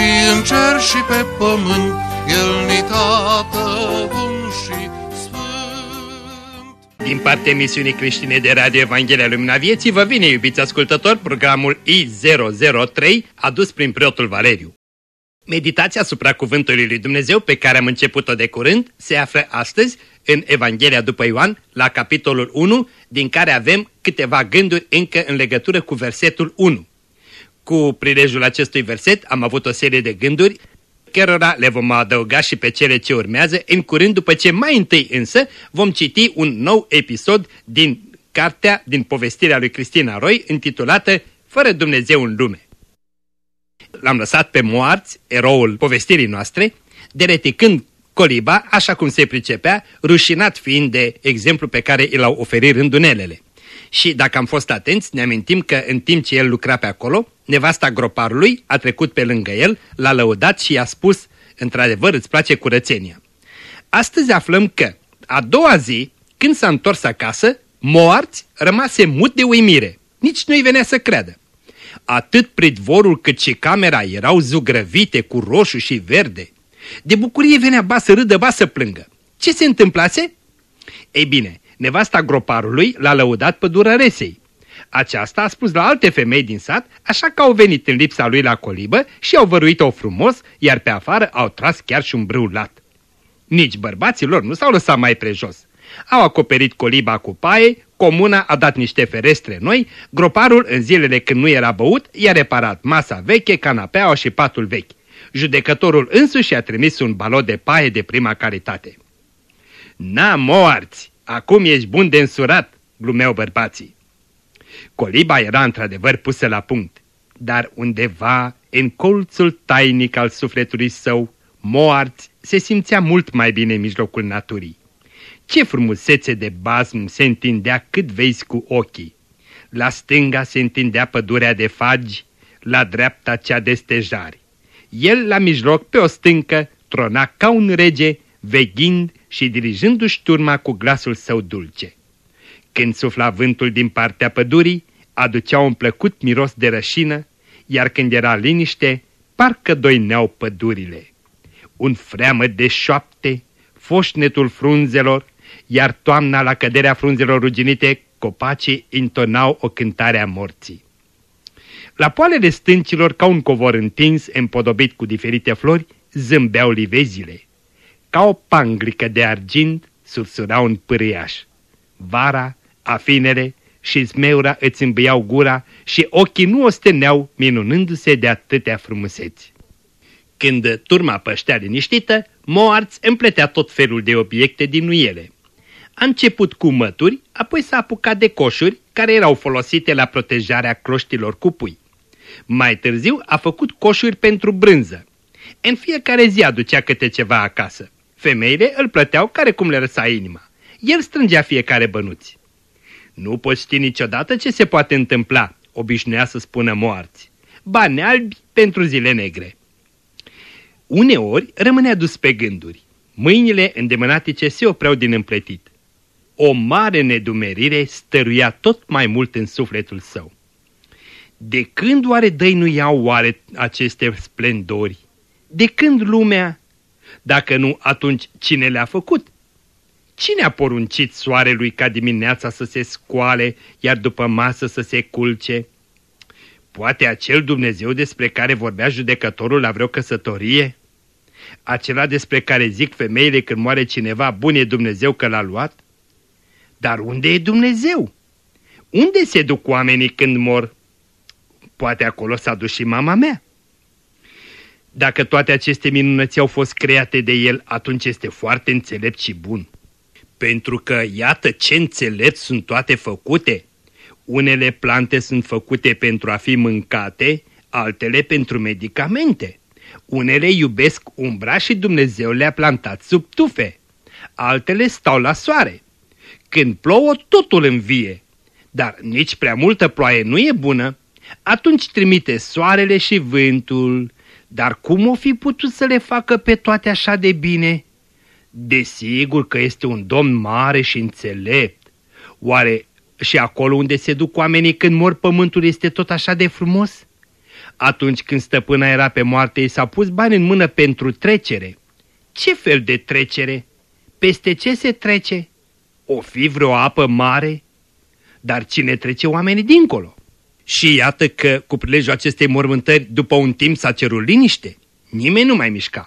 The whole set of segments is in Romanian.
și în cer și pe pământ, El ni tată bun și sfânt. Din partea emisiunii creștine de Radio Evanghelia Lumina Vieții vă vine, iubiți ascultători, programul I003 adus prin preotul Valeriu. Meditația asupra Cuvântului lui Dumnezeu pe care am început-o de curând se află astăzi în Evanghelia după Ioan la capitolul 1 din care avem câteva gânduri încă în legătură cu versetul 1. Cu prilejul acestui verset am avut o serie de gânduri cărora le vom adăuga și pe cele ce urmează în curând după ce mai întâi însă vom citi un nou episod din cartea, din povestirea lui Cristina Roy intitulată Fără Dumnezeu în lume. L-am lăsat pe moarți, eroul povestirii noastre, dereticând coliba, așa cum se pricepea, rușinat fiind de exemplu pe care îl au oferit rândunelele. Și dacă am fost atenți, ne amintim că în timp ce el lucra pe acolo, nevasta groparului a trecut pe lângă el, l-a lăudat și i-a spus, într-adevăr îți place curățenia. Astăzi aflăm că, a doua zi, când s-a întors acasă, moarți rămase mut de uimire. Nici nu-i venea să creadă. Atât pridvorul cât și camera erau zugrăvite cu roșu și verde. De bucurie venea ba să râdă, ba să plângă. Ce se întâmplase? Ei bine, nevasta groparului l-a lăudat pe durăresei. Aceasta a spus la alte femei din sat, așa că au venit în lipsa lui la colibă și au văruit-o frumos, iar pe afară au tras chiar și un brâu lat. Nici bărbații lor nu s-au lăsat mai prejos. Au acoperit coliba cu paie, comuna a dat niște ferestre noi, groparul în zilele când nu era băut i-a reparat masa veche, canapeaua și patul vechi. Judecătorul însuși a trimis un balot de paie de prima calitate. Na, moarți! Acum ești bun de însurat!" glumeau bărbații. Coliba era într-adevăr pusă la punct, dar undeva, în colțul tainic al sufletului său, moarți se simțea mult mai bine în mijlocul naturii. Ce frumusețe de bazm se întindea cât vezi cu ochii! La stânga se întindea pădurea de fagi, la dreapta cea de stejari. El, la mijloc, pe o stâncă, trona ca un rege, veghind și dirijându-și turma cu glasul său dulce. Când sufla vântul din partea pădurii, aducea un plăcut miros de rășină, iar când era liniște, parcă doineau pădurile. Un freamă de șoapte, foșnetul frunzelor, iar toamna la căderea frunzelor ruginite, copacii intonau o cântare a morții. La poalele stâncilor, ca un covor întins, împodobit cu diferite flori, zâmbeau livezile. Ca o panglică de argint, sursura un pârâiaș. Vara, afinele și zmeura îți îmbâiau gura și ochii nu osteneau, minunându-se de atâtea frumuseți. Când turma păștea liniștită, Moarț împletea tot felul de obiecte din nuiele. A început cu mături, apoi s-a apucat de coșuri care erau folosite la protejarea croștilor cu pui. Mai târziu a făcut coșuri pentru brânză. În fiecare zi aducea câte ceva acasă. Femeile îl plăteau care cum le răsa inima. El strângea fiecare bănuți. Nu poți ști niciodată ce se poate întâmpla, obișnuia să spună moarți. Bani albi pentru zile negre. Uneori rămânea dus pe gânduri. Mâinile îndemânatice se opreau din împletit. O mare nedumerire stăruia tot mai mult în sufletul său. De când oare dăinuiau oare aceste splendori? De când lumea? Dacă nu, atunci cine le-a făcut? Cine a poruncit soarelui ca dimineața să se scoale, iar după masă să se culce? Poate acel Dumnezeu despre care vorbea judecătorul la vreo căsătorie? Acela despre care zic femeile când moare cineva, bun e Dumnezeu că l-a luat? Dar unde e Dumnezeu? Unde se duc oamenii când mor? Poate acolo s-a dus și mama mea. Dacă toate aceste minunăți au fost create de el, atunci este foarte înțelept și bun. Pentru că iată ce înțelept sunt toate făcute. Unele plante sunt făcute pentru a fi mâncate, altele pentru medicamente. Unele iubesc umbra și Dumnezeu le-a plantat sub tufe, altele stau la soare. Când plouă, totul învie, dar nici prea multă ploaie nu e bună. Atunci trimite soarele și vântul, dar cum o fi putut să le facă pe toate așa de bine? Desigur că este un domn mare și înțelept. Oare și acolo unde se duc oamenii când mor pământul este tot așa de frumos? Atunci când stăpâna era pe moarte, i s-a pus bani în mână pentru trecere. Ce fel de trecere? Peste ce se trece? O fi vreo apă mare? Dar cine trece oamenii dincolo? Și iată că, cu prilejul acestei mormântări, după un timp s-a cerut liniște. Nimeni nu mai mișca.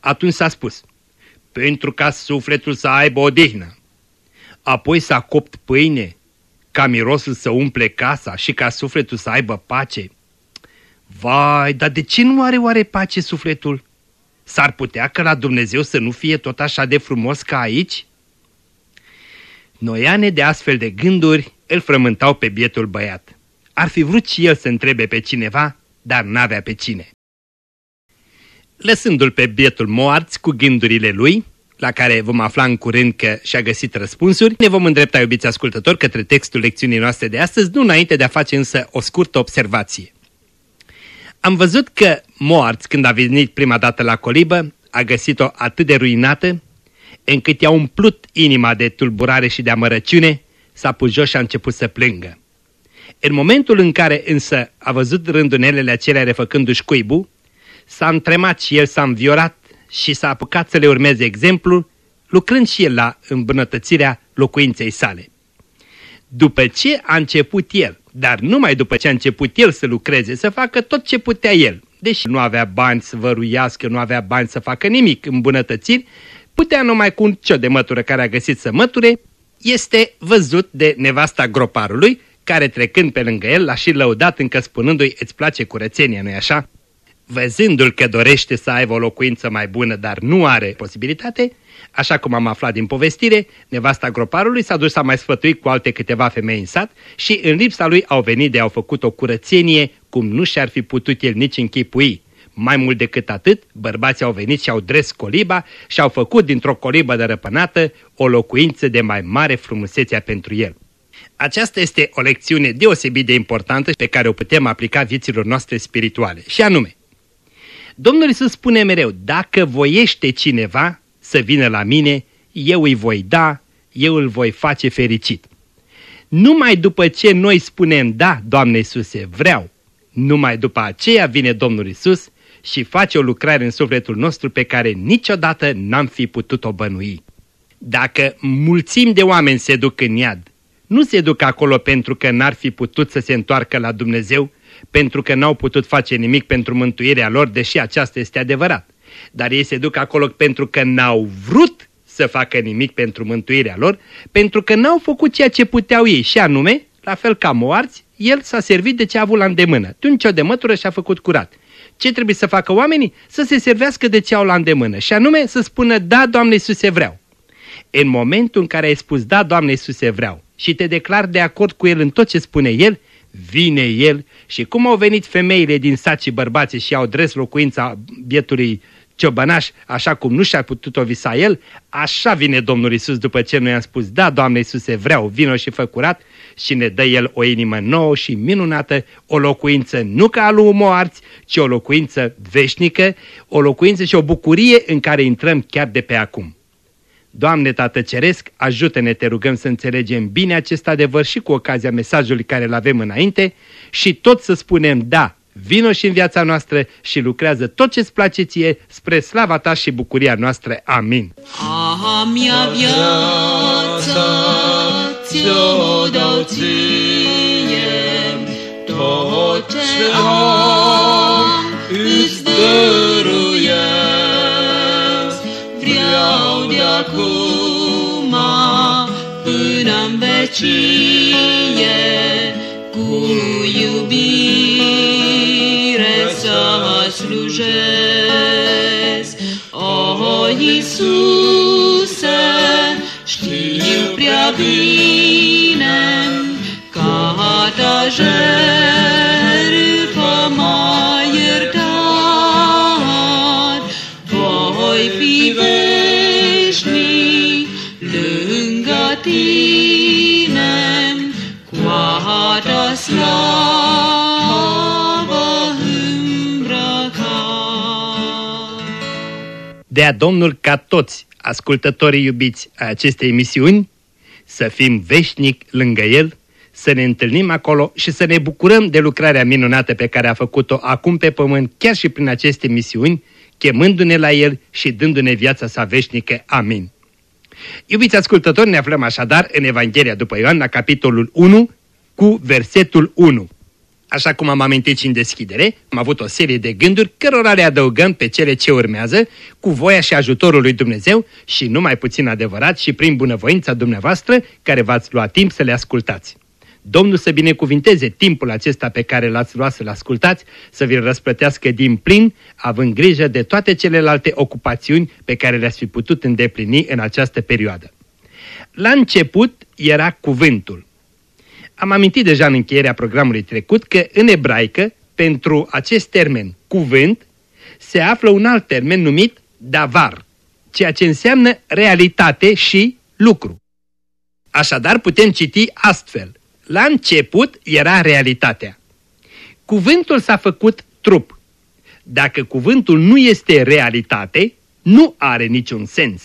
Atunci s-a spus, pentru ca sufletul să aibă odihnă. Apoi s-a copt pâine, ca mirosul să umple casa și ca sufletul să aibă pace. Vai, dar de ce nu are oare pace sufletul? S-ar putea că la Dumnezeu să nu fie tot așa de frumos ca aici? Noiane de astfel de gânduri îl frământau pe bietul băiat. Ar fi vrut și el să întrebe pe cineva, dar n-avea pe cine. Lăsându-l pe bietul moarț cu gândurile lui, la care vom afla în curând că și-a găsit răspunsuri, ne vom îndrepta, iubiți ascultători, către textul lecțiunii noastre de astăzi, nu înainte de a face însă o scurtă observație. Am văzut că Moarț, când a venit prima dată la colibă, a găsit-o atât de ruinată, încât i-a umplut inima de tulburare și de amărăciune, s-a pus jos și a început să plângă. În momentul în care însă a văzut rândunelele acelea refăcându-și cuibul, s-a întremat și el s-a înviorat și s-a apucat să le urmeze exemplul, lucrând și el la îmbunătățirea locuinței sale. După ce a început el, dar numai după ce a început el să lucreze, să facă tot ce putea el, deși nu avea bani să văruiască, nu avea bani să facă nimic îmbunătățiri, putea numai cu un cio de mătură care a găsit să măture, este văzut de nevasta groparului, care trecând pe lângă el l-a și lăudat încă spunându-i îți place curățenia, nu-i așa? Văzându-l că dorește să aibă o locuință mai bună, dar nu are posibilitate, așa cum am aflat din povestire, nevasta groparului s-a dus să mai sfătuit cu alte câteva femei în sat și în lipsa lui au venit de au făcut o curățenie cum nu și-ar fi putut el nici închipui. Mai mult decât atât, bărbații au venit și au dres coliba și au făcut dintr-o colibă dărăpânată o locuință de mai mare frumusețea pentru el. Aceasta este o lecțiune deosebit de importantă pe care o putem aplica vieților noastre spirituale. Și anume, Domnul Iisus spune mereu, dacă voiește cineva să vină la mine, eu îi voi da, eu îl voi face fericit. Numai după ce noi spunem, da, Doamne Iisuse, vreau, numai după aceea vine Domnul Iisus și face o lucrare în sufletul nostru pe care niciodată n-am fi putut-o bănui. Dacă mulțimi de oameni se duc în iad, nu se duc acolo pentru că n-ar fi putut să se întoarcă la Dumnezeu, pentru că n-au putut face nimic pentru mântuirea lor, deși aceasta este adevărat. Dar ei se duc acolo pentru că n-au vrut să facă nimic pentru mântuirea lor, pentru că n-au făcut ceea ce puteau ei, și anume, la fel ca moarți, el s-a servit de ce a avut la îndemână. Tunci o de mătură și-a făcut curat. Ce trebuie să facă oamenii? Să se servească de ce au la îndemână, și anume să spună, da, Doamne Iisuse, vreau. În momentul în care ai spus, da, Doamne Iisuse, vreau, și te declar de acord cu El în tot ce spune El, vine El și cum au venit femeile din sat și bărbații și au dres locuința bietului ciobănaș, așa cum nu și-a putut-o visa el, așa vine Domnul Isus după ce noi am spus, da, Doamne Iisuse, vreau, vino și fă curat și ne dă El o inimă nouă și minunată, o locuință nu ca lui moarți, ci o locuință veșnică, o locuință și o bucurie în care intrăm chiar de pe acum. Doamne Tată Ceresc, ajută-ne, te rugăm să înțelegem bine acest adevăr și cu ocazia mesajului care îl avem înainte și tot să spunem da, vino și în viața noastră și lucrează tot ce-ți place ție spre slava ta și bucuria noastră. Amin. A mea viață ți-o dau ție, tot ce am îți dăruiesc. Acum până în vecie cu iubire să slujesc. O, Iisuse, știu prea bine ca ta jertfă tine cu a ta slavă îmbrăcat. Dea Domnul ca toți ascultătorii iubiți a acestei emisiuni să fim veșnic lângă El, să ne întâlnim acolo și să ne bucurăm de lucrarea minunată pe care a făcut-o acum pe pământ, chiar și prin aceste misiuni, chemându-ne la El și dându-ne viața sa veșnică. Amin. Iubiți ascultători, ne aflăm așadar în Evanghelia după Ioan, la capitolul 1, cu versetul 1. Așa cum am amintit și în deschidere, am avut o serie de gânduri cărora le adăugăm pe cele ce urmează cu voia și ajutorul lui Dumnezeu și numai puțin adevărat și prin bunăvoința dumneavoastră care v-ați luat timp să le ascultați. Domnul să binecuvinteze timpul acesta pe care l-ați luat să-l ascultați, să vi-l răsplătească din plin, având grijă de toate celelalte ocupațiuni pe care le-ați fi putut îndeplini în această perioadă. La început era cuvântul. Am amintit deja în încheierea programului trecut că în ebraică, pentru acest termen cuvânt, se află un alt termen numit davar, ceea ce înseamnă realitate și lucru. Așadar putem citi astfel. La început era realitatea. Cuvântul s-a făcut trup. Dacă cuvântul nu este realitate, nu are niciun sens.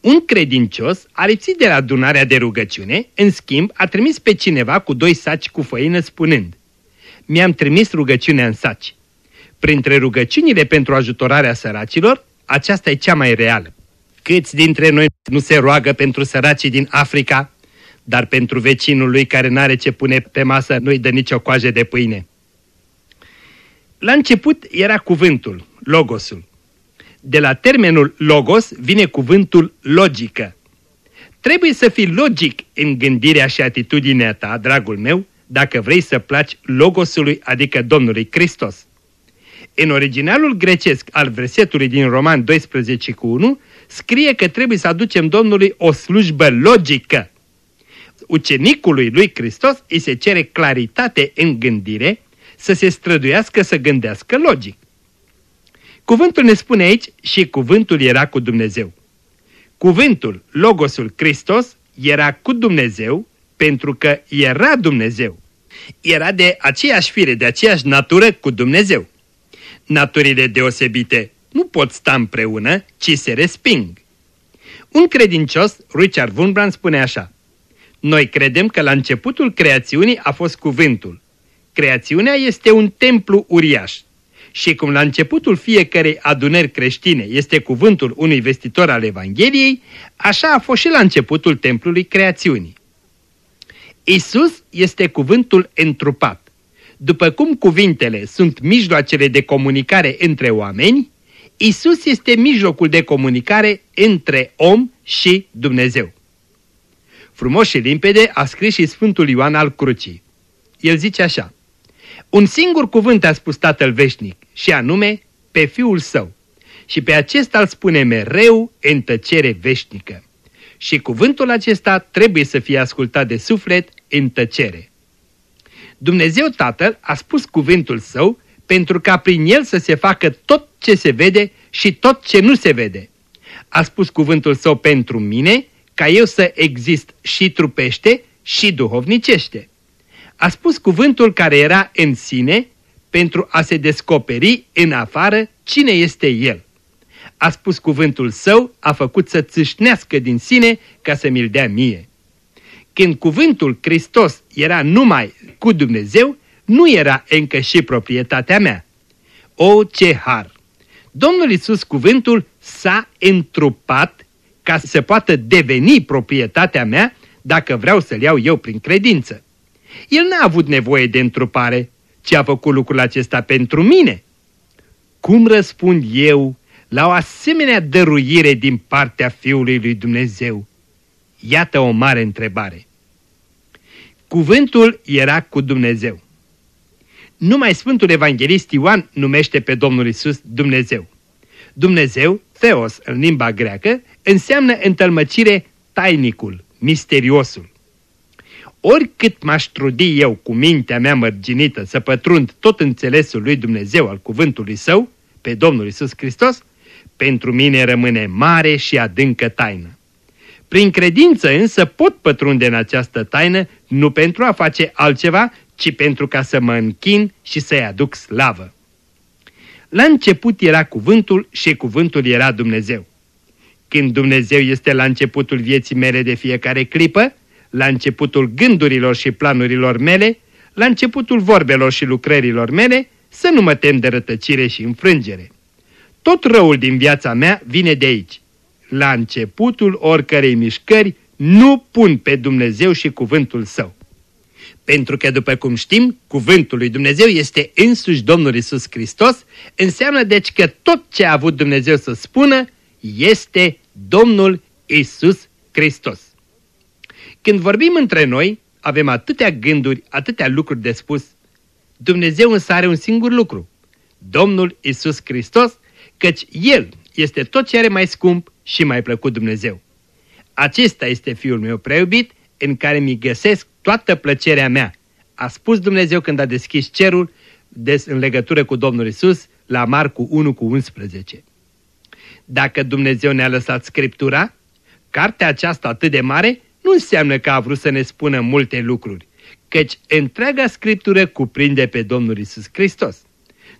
Un credincios a lipsit de la adunarea de rugăciune, în schimb a trimis pe cineva cu doi saci cu făină spunând Mi-am trimis rugăciunea în saci. Printre rugăciunile pentru ajutorarea săracilor, aceasta e cea mai reală. Câți dintre noi nu se roagă pentru săracii din Africa, dar pentru vecinul lui care n-are ce pune pe masă nu-i dă nicio coajă de pâine. La început era cuvântul, logosul. De la termenul logos vine cuvântul logică. Trebuie să fii logic în gândirea și atitudinea ta, dragul meu, dacă vrei să placi logosului, adică Domnului Hristos. În originalul grecesc al versetului din Roman 12 cu 1 scrie că trebuie să aducem Domnului o slujbă logică. Ucenicului lui Hristos îi se cere claritate în gândire, să se străduiască să gândească logic. Cuvântul ne spune aici și cuvântul era cu Dumnezeu. Cuvântul, Logosul Hristos, era cu Dumnezeu pentru că era Dumnezeu. Era de aceeași fire, de aceeași natură cu Dumnezeu. Naturile deosebite nu pot sta împreună, ci se resping. Un credincios, Richard Wurmbrand, spune așa. Noi credem că la începutul creațiunii a fost cuvântul. Creațiunea este un templu uriaș. Și cum la începutul fiecarei adunări creștine este cuvântul unui vestitor al Evangheliei, așa a fost și la începutul templului creațiunii. Isus este cuvântul întrupat. După cum cuvintele sunt mijloacele de comunicare între oameni, Isus este mijlocul de comunicare între om și Dumnezeu. Frumos și limpede a scris și Sfântul Ioan al Crucii. El zice așa, Un singur cuvânt a spus Tatăl Veșnic, și anume pe Fiul Său, și pe acesta îl spune mereu în tăcere veșnică. Și cuvântul acesta trebuie să fie ascultat de suflet în tăcere. Dumnezeu Tatăl a spus cuvântul Său pentru ca prin el să se facă tot ce se vede și tot ce nu se vede. A spus cuvântul Său pentru mine ca eu să exist și trupește și duhovnicește. A spus cuvântul care era în sine pentru a se descoperi în afară cine este El. A spus cuvântul său, a făcut să țâșnească din sine ca să mi-l dea mie. Când cuvântul Hristos era numai cu Dumnezeu, nu era încă și proprietatea mea. O, ce har! Domnul Iisus cuvântul s-a întrupat ca să poată deveni proprietatea mea dacă vreau să-l iau eu prin credință. El n-a avut nevoie de întrupare, ci a făcut lucrul acesta pentru mine. Cum răspund eu la o asemenea dăruire din partea Fiului lui Dumnezeu? Iată o mare întrebare. Cuvântul era cu Dumnezeu. Numai Sfântul Evanghelist Ioan numește pe Domnul Isus Dumnezeu. Dumnezeu, Theos în limba greacă, înseamnă întâlmăcire tainicul, misteriosul. Oricât m-aș trudi eu cu mintea mea mărginită să pătrund tot înțelesul lui Dumnezeu al cuvântului său, pe Domnul Isus Hristos, pentru mine rămâne mare și adâncă taină. Prin credință însă pot pătrunde în această taină nu pentru a face altceva, ci pentru ca să mă închin și să-i aduc slavă. La început era cuvântul și cuvântul era Dumnezeu. Când Dumnezeu este la începutul vieții mele de fiecare clipă, la începutul gândurilor și planurilor mele, la începutul vorbelor și lucrărilor mele, să nu mă tem de rătăcire și înfrângere. Tot răul din viața mea vine de aici. La începutul oricărei mișcări nu pun pe Dumnezeu și cuvântul său. Pentru că, după cum știm, cuvântul lui Dumnezeu este însuși Domnul Isus Hristos, înseamnă deci că tot ce a avut Dumnezeu să spună este Domnul Isus Hristos. Când vorbim între noi, avem atâtea gânduri, atâtea lucruri de spus. Dumnezeu însă are un singur lucru, Domnul Isus Hristos, căci El este tot ce are mai scump și mai plăcut Dumnezeu. Acesta este Fiul meu preiubit, în care mi găsesc toată plăcerea mea. A spus Dumnezeu când a deschis cerul des, în legătură cu Domnul Isus la Marcu 1 cu 11. Dacă Dumnezeu ne-a lăsat Scriptura, cartea aceasta atât de mare nu înseamnă că a vrut să ne spună multe lucruri, căci întreaga Scriptură cuprinde pe Domnul Isus Hristos.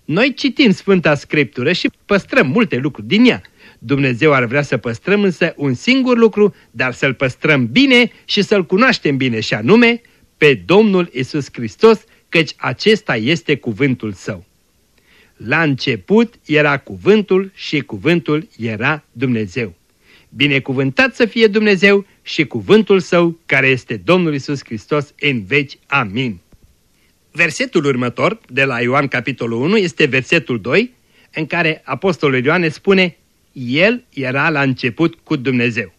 Noi citim Sfânta Scriptură și păstrăm multe lucruri din ea. Dumnezeu ar vrea să păstrăm însă un singur lucru, dar să-L păstrăm bine și să-L cunoaștem bine și anume pe Domnul Isus Hristos, căci acesta este cuvântul Său. La început era cuvântul și cuvântul era Dumnezeu. Binecuvântat să fie Dumnezeu și cuvântul Său, care este Domnul Isus Hristos în veci. Amin. Versetul următor, de la Ioan capitolul 1, este versetul 2, în care Apostolul Ioan spune, El era la început cu Dumnezeu.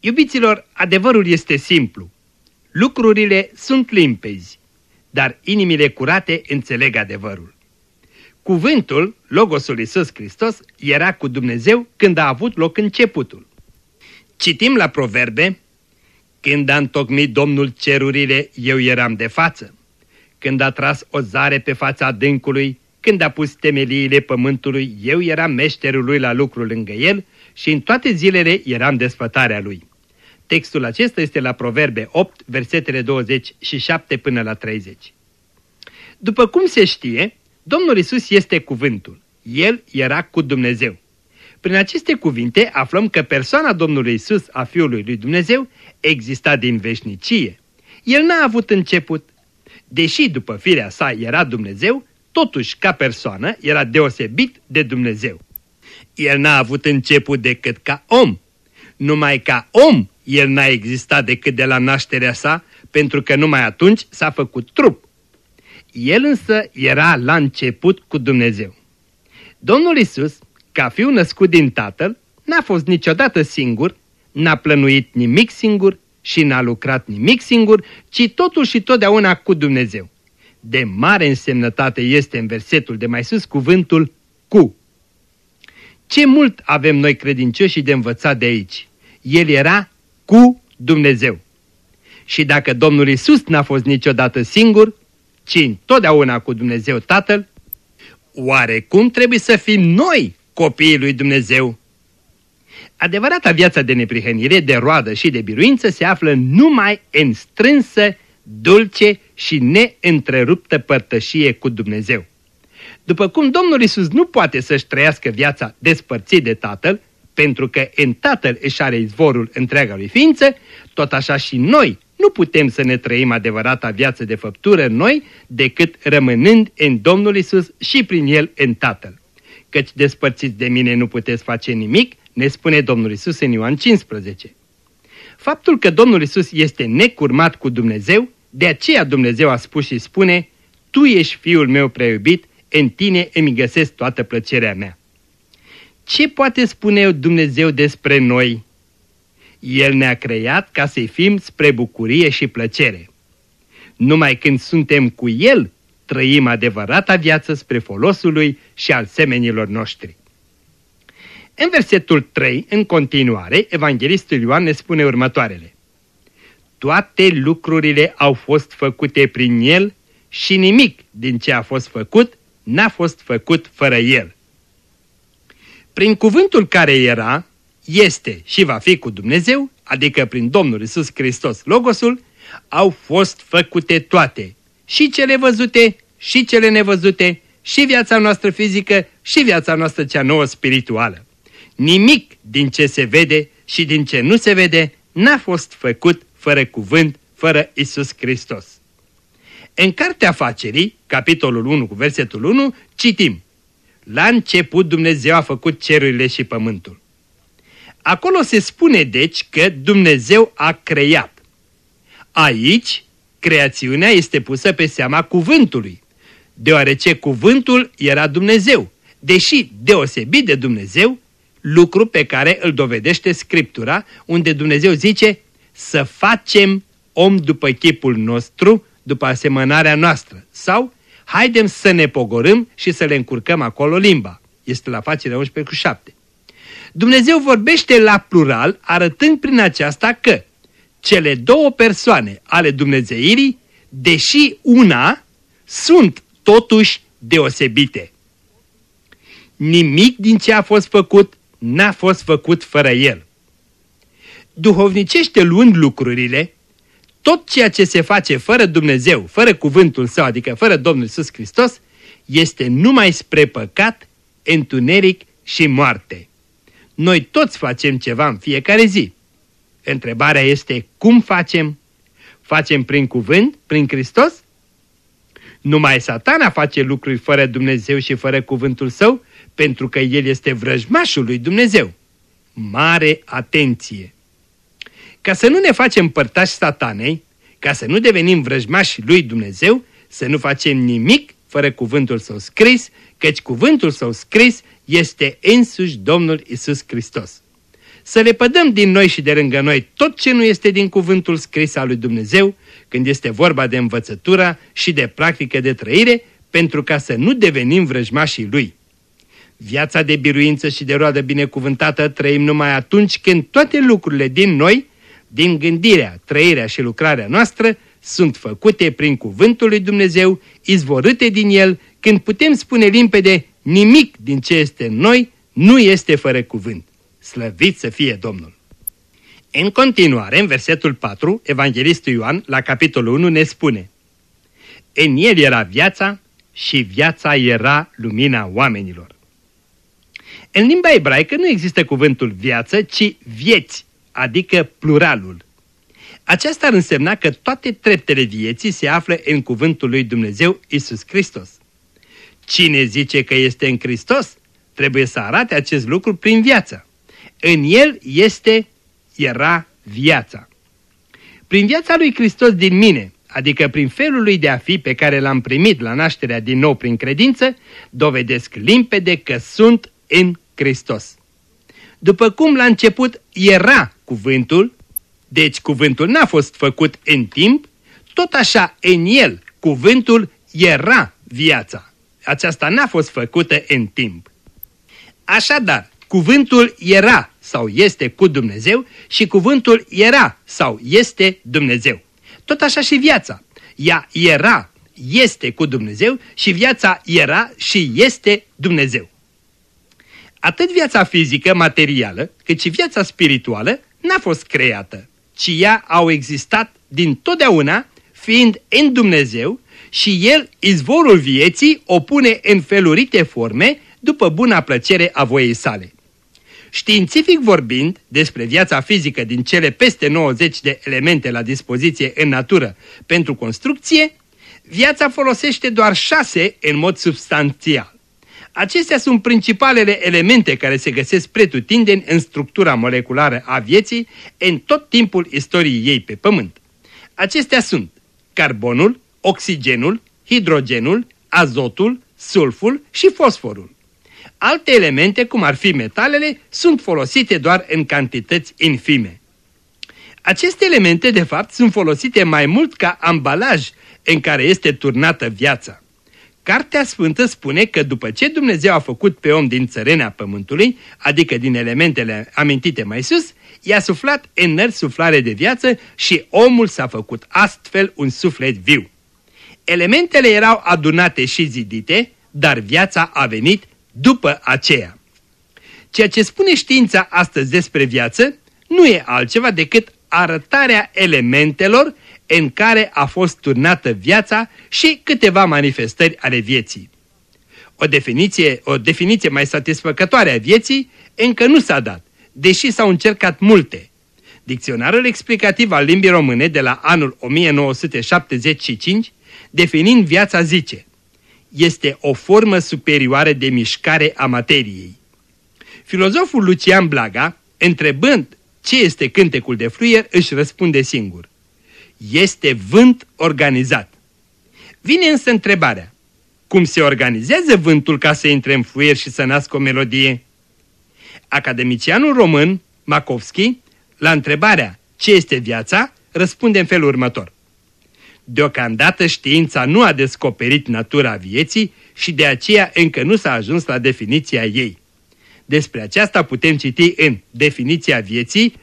Iubiților, adevărul este simplu. Lucrurile sunt limpezi, dar inimile curate înțeleg adevărul. Cuvântul, Logosul Iisus Hristos, era cu Dumnezeu când a avut loc începutul. Citim la proverbe, când a întocmit Domnul cerurile, eu eram de față. Când a tras o zare pe fața adâncului, când a pus temeliile pământului, eu eram meșterul lui la lucru lângă el și în toate zilele eram desfătarea lui. Textul acesta este la Proverbe 8, versetele 27 până la 30. După cum se știe, Domnul Isus este cuvântul. El era cu Dumnezeu. Prin aceste cuvinte aflăm că persoana Domnului Isus, a Fiului lui Dumnezeu, exista din veșnicie. El n-a avut început. Deși după firea sa era Dumnezeu, totuși ca persoană era deosebit de Dumnezeu. El n-a avut început decât ca om. Numai ca om el n-a existat decât de la nașterea sa, pentru că numai atunci s-a făcut trup. El însă era la început cu Dumnezeu. Domnul Isus, ca fiu născut din Tatăl, n-a fost niciodată singur, n-a plănuit nimic singur și n-a lucrat nimic singur, ci totul și totdeauna cu Dumnezeu. De mare însemnătate este în versetul de mai sus cuvântul cu. Ce mult avem noi credincioși de învățat de aici? El era cu Dumnezeu. Și dacă Domnul Isus n-a fost niciodată singur, ci întotdeauna cu Dumnezeu Tatăl, oare cum trebuie să fim noi copiii lui Dumnezeu? Adevărata viața de neprihănire, de roadă și de biruință se află numai în strânsă, dulce și neîntreruptă părtășie cu Dumnezeu. După cum Domnul Isus nu poate să-și trăiască viața despărțit de Tatăl, pentru că în Tatăl își are izvorul întreaga lui ființă, tot așa și noi nu putem să ne trăim adevărata viață de făptură noi decât rămânând în Domnul Isus și prin El în Tatăl. Căci despărțiți de mine nu puteți face nimic, ne spune Domnul Isus în Ioan 15. Faptul că Domnul Isus este necurmat cu Dumnezeu, de aceea Dumnezeu a spus și spune, Tu ești Fiul meu preiubit, în tine îmi găsesc toată plăcerea mea. Ce poate spune Dumnezeu despre noi? El ne-a creat ca să fim spre bucurie și plăcere. Numai când suntem cu El, trăim adevărata viață spre folosul Lui și al semenilor noștri. În versetul 3, în continuare, Evanghelistul Ioan ne spune următoarele. Toate lucrurile au fost făcute prin El și nimic din ce a fost făcut n-a fost făcut fără El. Prin cuvântul care era, este și va fi cu Dumnezeu, adică prin Domnul Isus Hristos Logosul, au fost făcute toate, și cele văzute, și cele nevăzute, și viața noastră fizică, și viața noastră cea nouă spirituală. Nimic din ce se vede și din ce nu se vede n-a fost făcut fără cuvânt, fără Isus Hristos. În Cartea Afacerii, capitolul 1 cu versetul 1, citim La început Dumnezeu a făcut cerurile și pământul. Acolo se spune deci că Dumnezeu a creat. Aici, creațiunea este pusă pe seama cuvântului, deoarece cuvântul era Dumnezeu, deși deosebit de Dumnezeu, lucru pe care îl dovedește Scriptura, unde Dumnezeu zice să facem om după chipul nostru, după asemănarea noastră, sau haidem să ne pogorâm și să le încurcăm acolo limba. Este la facerea 11 cu 7. Dumnezeu vorbește la plural, arătând prin aceasta că cele două persoane ale Dumnezeirii, deși una, sunt totuși deosebite. Nimic din ce a fost făcut n-a fost făcut fără El. Duhovnicește luând lucrurile, tot ceea ce se face fără Dumnezeu, fără cuvântul Său, adică fără Domnul Iisus Hristos, este numai spre păcat, întuneric și moarte. Noi toți facem ceva în fiecare zi. Întrebarea este cum facem? Facem prin cuvânt, prin Hristos? Numai satana face lucruri fără Dumnezeu și fără cuvântul său, pentru că el este vrăjmașul lui Dumnezeu. Mare atenție! Ca să nu ne facem părtași satanei, ca să nu devenim vrăjmași lui Dumnezeu, să nu facem nimic fără cuvântul său scris, căci cuvântul său scris este însuși Domnul Isus Hristos. Să le pădăm din noi și de lângă noi tot ce nu este din cuvântul scris al lui Dumnezeu, când este vorba de învățătura și de practică de trăire, pentru ca să nu devenim vrăjmașii lui. Viața de biruință și de roadă binecuvântată trăim numai atunci când toate lucrurile din noi, din gândirea, trăirea și lucrarea noastră, sunt făcute prin cuvântul lui Dumnezeu, izvorâte din el, când putem spune limpede, nimic din ce este în noi nu este fără cuvânt. Slăvit să fie Domnul! În continuare, în versetul 4, Evanghelistul Ioan, la capitolul 1, ne spune În el era viața și viața era lumina oamenilor. În limba ebraică nu există cuvântul viață, ci vieți, adică pluralul. Aceasta ar însemna că toate treptele vieții se află în cuvântul lui Dumnezeu Isus Hristos. Cine zice că este în Hristos, trebuie să arate acest lucru prin viață. În el este, era viața. Prin viața lui Hristos din mine, adică prin felul lui de a fi pe care l-am primit la nașterea din nou prin credință, dovedesc limpede că sunt în Hristos. După cum la început era cuvântul, deci cuvântul n-a fost făcut în timp, tot așa în el cuvântul era viața. Aceasta n-a fost făcută în timp. Așadar, cuvântul era sau este cu Dumnezeu și cuvântul era sau este Dumnezeu. Tot așa și viața. Ea era, este cu Dumnezeu și viața era și este Dumnezeu. Atât viața fizică, materială, cât și viața spirituală n-a fost creată, ci ea au existat din totdeauna, fiind în Dumnezeu și El, izvorul vieții, o pune în felurite forme după buna plăcere a voiei sale. Științific vorbind despre viața fizică din cele peste 90 de elemente la dispoziție în natură pentru construcție, viața folosește doar șase în mod substanțial. Acestea sunt principalele elemente care se găsesc pretutindeni în structura moleculară a vieții în tot timpul istoriei ei pe Pământ. Acestea sunt carbonul, oxigenul, hidrogenul, azotul, sulful și fosforul. Alte elemente, cum ar fi metalele, sunt folosite doar în cantități infime. Aceste elemente, de fapt, sunt folosite mai mult ca ambalaj în care este turnată viața. Cartea Sfântă spune că după ce Dumnezeu a făcut pe om din țărenea pământului, adică din elementele amintite mai sus, i-a suflat în nări suflare de viață și omul s-a făcut astfel un suflet viu. Elementele erau adunate și zidite, dar viața a venit după aceea. Ceea ce spune știința astăzi despre viață nu e altceva decât arătarea elementelor în care a fost turnată viața și câteva manifestări ale vieții. O definiție, o definiție mai satisfăcătoare a vieții încă nu s-a dat, deși s-au încercat multe. Dicționarul explicativ al limbii române de la anul 1975, definind viața, zice Este o formă superioară de mișcare a materiei. Filozoful Lucian Blaga, întrebând ce este cântecul de fluier, își răspunde singur. Este vânt organizat. Vine însă întrebarea, cum se organizează vântul ca să intre în fluier și să nască o melodie? Academicianul român, Makovski, la întrebarea ce este viața, răspunde în felul următor. Deocamdată știința nu a descoperit natura vieții și de aceea încă nu s-a ajuns la definiția ei. Despre aceasta putem citi în Definiția vieții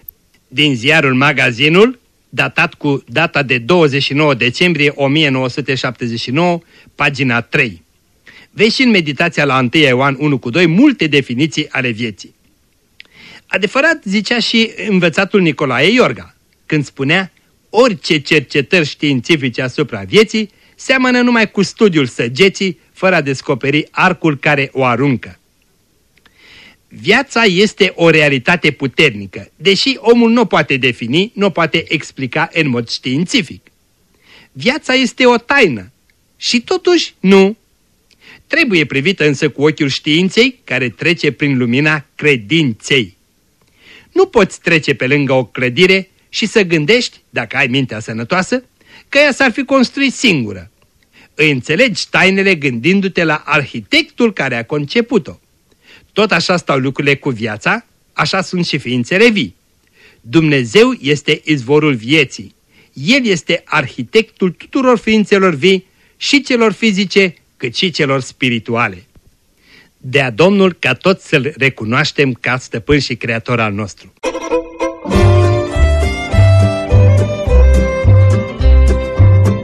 din ziarul Magazinul, datat cu data de 29 decembrie 1979, pagina 3. Vezi și în meditația la 1 Ioan 1 cu 2 multe definiții ale vieții. Adevărat zicea și învățatul Nicolae Iorga, când spunea orice cercetări științifice asupra vieții seamănă numai cu studiul săgeții, fără a descoperi arcul care o aruncă. Viața este o realitate puternică, deși omul nu poate defini, nu poate explica în mod științific. Viața este o taină și totuși nu. Trebuie privită însă cu ochiul științei care trece prin lumina credinței. Nu poți trece pe lângă o clădire și să gândești, dacă ai mintea sănătoasă, că ea s-ar fi construit singură. Îi înțelegi tainele gândindu-te la arhitectul care a conceput-o. Tot așa stau lucrurile cu viața, așa sunt și ființele vii. Dumnezeu este izvorul vieții. El este arhitectul tuturor ființelor vii, și celor fizice, cât și celor spirituale. Dea Domnul ca toți să-L recunoaștem ca stăpân și creator al nostru.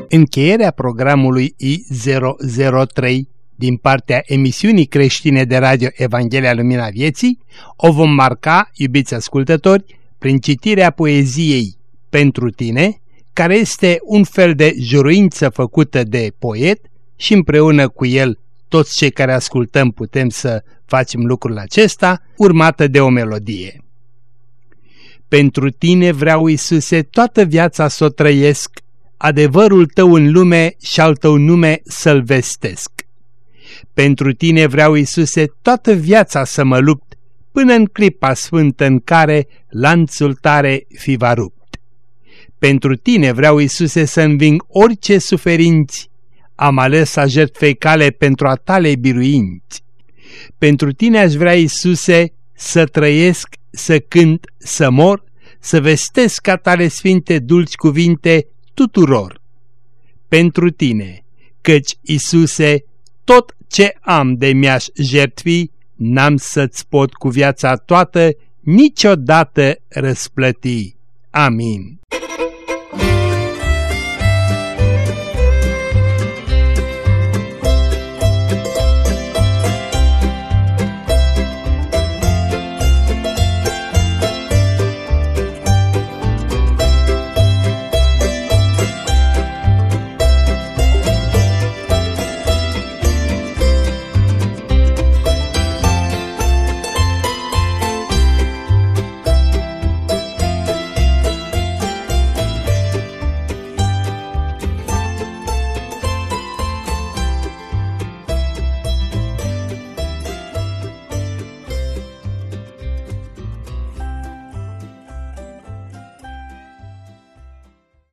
Încheierea programului I003 din partea emisiunii creștine de radio Evanghelia Lumina Vieții o vom marca, iubiți ascultători, prin citirea poeziei Pentru tine, care este un fel de juruință făcută de poet și împreună cu el toți cei care ascultăm putem să facem lucrul acesta, urmată de o melodie. Pentru tine vreau, Iisuse, toată viața să o trăiesc, adevărul tău în lume și al tău nume să-l vestesc. Pentru tine vreau, Iisuse, toată viața să mă lupt, până în clipa sfântă în care lanțul tare fi va rupt. Pentru tine vreau, Iisuse, să înving orice suferinți, am ales a jertfei cale pentru a tale biruinți. Pentru tine aș vrea, Iisuse, să trăiesc, să cânt, să mor, să vestesc ca tale sfinte dulci cuvinte tuturor. Pentru tine, căci, Iisuse, tot ce am de mi-aș jertfi, n-am să-ți pot cu viața toată niciodată răsplăti. Amin.